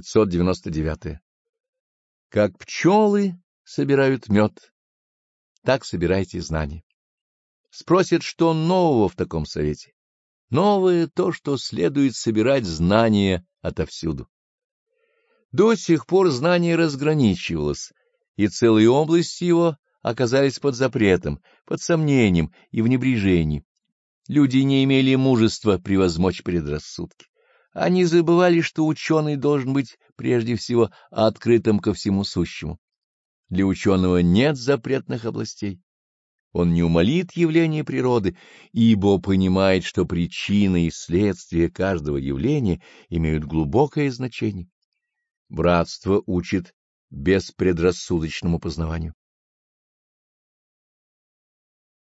599. Как пчелы собирают мед, так собирайте знания. Спросят, что нового в таком совете. Новое то, что следует собирать знания отовсюду. До сих пор знание разграничивалось, и целые области его оказались под запретом, под сомнением и в небрежении. Люди не имели мужества превозмочь предрассудки. Они забывали, что ученый должен быть прежде всего открытым ко всему сущему. Для ученого нет запретных областей. Он не умолит явление природы, ибо понимает, что причины и следствия каждого явления имеют глубокое значение. Братство учит беспредрассудочному познаванию.